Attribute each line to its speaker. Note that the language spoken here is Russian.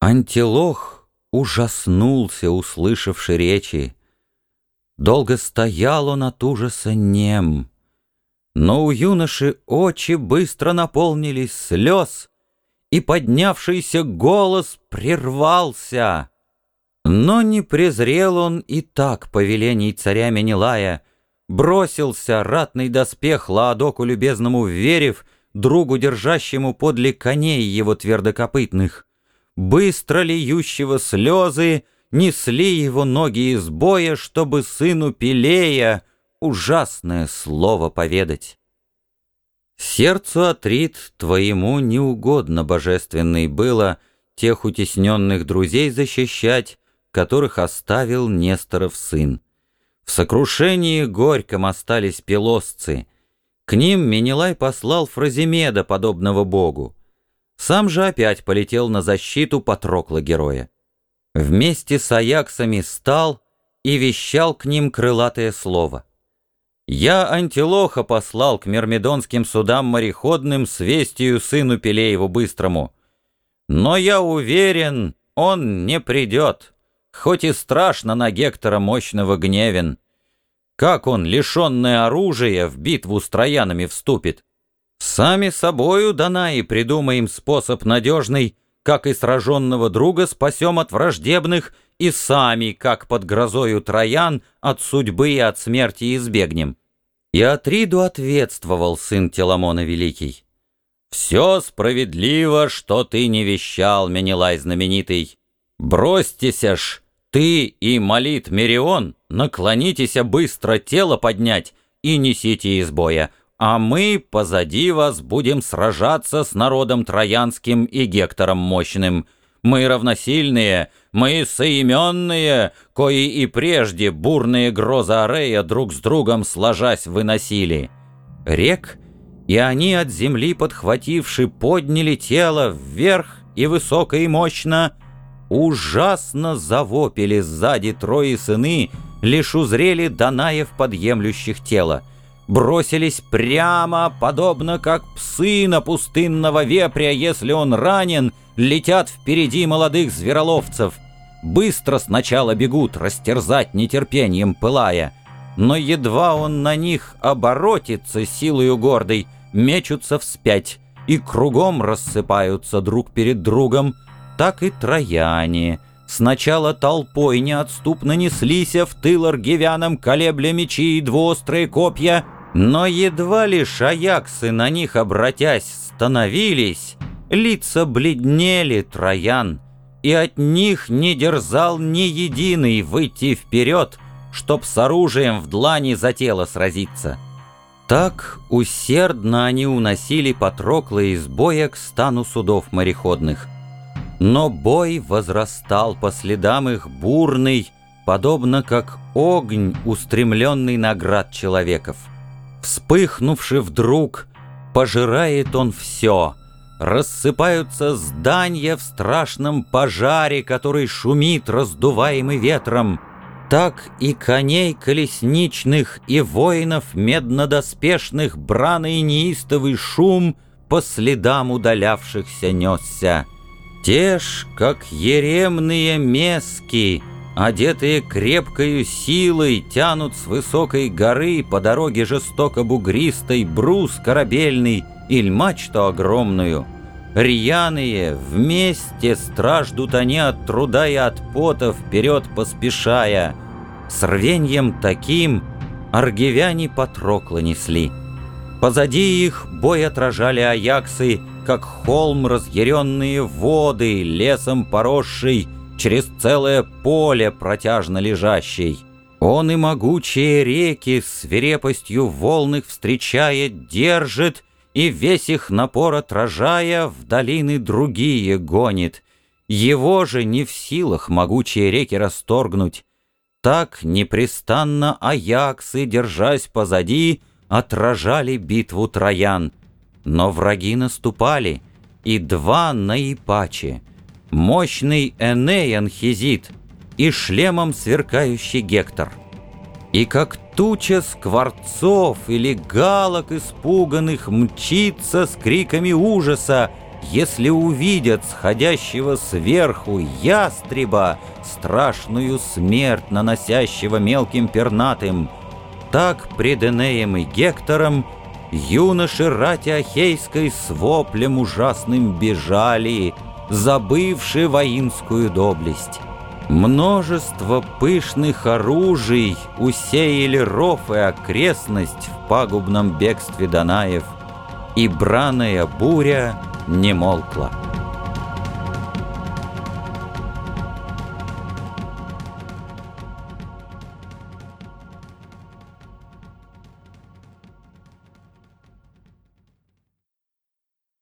Speaker 1: Антилох ужаснулся, услышавши речи. Долго стоял он от ужаса нем. Но у юноши очи быстро наполнились слез, и поднявшийся голос прервался. Но не презрел он и так повелений царя Менелая, бросился ратный доспех Лаодоку любезному верив, другу, держащему подле коней его твердокопытных. Быстро льющего слезы несли его ноги из боя, чтобы сыну Пелея ужасное слово поведать. Сердцу Атрит твоему неугодно, божественный, было тех утесненных друзей защищать, которых оставил Несторов сын. В сокрушении горьком остались пелосцы. К ним Менелай послал Фразимеда, подобного богу. Сам же опять полетел на защиту Патрокла героя. Вместе с Аяксами стал и вещал к ним крылатое слово. «Я Антилоха послал к мирмидонским судам мореходным с вестью сыну Пелееву Быстрому. Но я уверен, он не придет» хоть и страшно на Гектора мощного гневен. Как он, лишенный оружия, в битву с троянами вступит? Сами собою, Данаи, придумаем способ надежный, как и сраженного друга спасем от враждебных, и сами, как под грозою троян, от судьбы и от смерти избегнем. И Атриду ответствовал сын Теламона Великий. «Все справедливо, что ты не вещал, Менелай знаменитый. Бросьтеся ж, ты и молит Мерион, наклонитесь быстро тело поднять и несите из боя, а мы позади вас будем сражаться с народом Троянским и Гектором Мощным. Мы равносильные, мы соименные, кои и прежде бурные грозы Арея друг с другом сложась выносили. Рек, и они от земли подхвативши подняли тело вверх и высоко и мощно, Ужасно завопили сзади трое сыны, Лишь узрели Данаев подъемлющих тело. Бросились прямо, подобно как псы на пустынного вепря, Если он ранен, летят впереди молодых звероловцев. Быстро сначала бегут, растерзать нетерпением пылая, Но едва он на них оборотится силою гордой, Мечутся вспять и кругом рассыпаются друг перед другом — так и трояне. Сначала толпой неотступно неслись в тыл аргивянам, колебля мечи и двуострые копья, но едва лишь аяксы на них обратясь становились, лица бледнели троян, и от них не дерзал ни единый выйти вперед, чтоб с оружием в длани за тело сразиться. Так усердно они уносили Патрокла из боя к стану судов мореходных — но бой возрастал по следам их бурный, подобно как огонь, устремленный на град человеков. Вспыхнувший вдруг, пожирает он все. Рассыпаются здания в страшном пожаре, который шумит, раздуваемый ветром. Так и коней колесничных, и воинов меднодоспешных браный неистовый шум по следам удалявшихся несся. Те ж, как еремные мески, одетые крепкою силой, тянут с высокой горы по дороге жестоко бугристой брус корабельный или мачту огромную. Рьяные вместе страждут они от труда и от пота вперед поспешая. С рвеньем таким аргивяне Патрокла несли. Позади их бой отражали аяксы, как холм разъяренные воды, лесом поросший, через целое поле протяжно лежащий. Он и могучие реки свирепостью волн встречая держит, и весь их напор отражая, в долины другие гонит. Его же не в силах могучие реки расторгнуть. Так непрестанно Аяксы, держась позади, отражали битву троян. Но враги наступали, и два наипаче. Мощный Эней Анхизит и шлемом сверкающий Гектор. И как туча скворцов или галок испуганных мчится с криками ужаса, если увидят сходящего сверху ястреба, страшную смерть, наносящего мелким пернатым, так пред Энеем и Гектором юноши рати Ахейской с воплем ужасным бежали, забывши воинскую доблесть. Множество пышных оружий усеяли ров и окрестность в пагубном бегстве Данаев, и браная буря не молкла.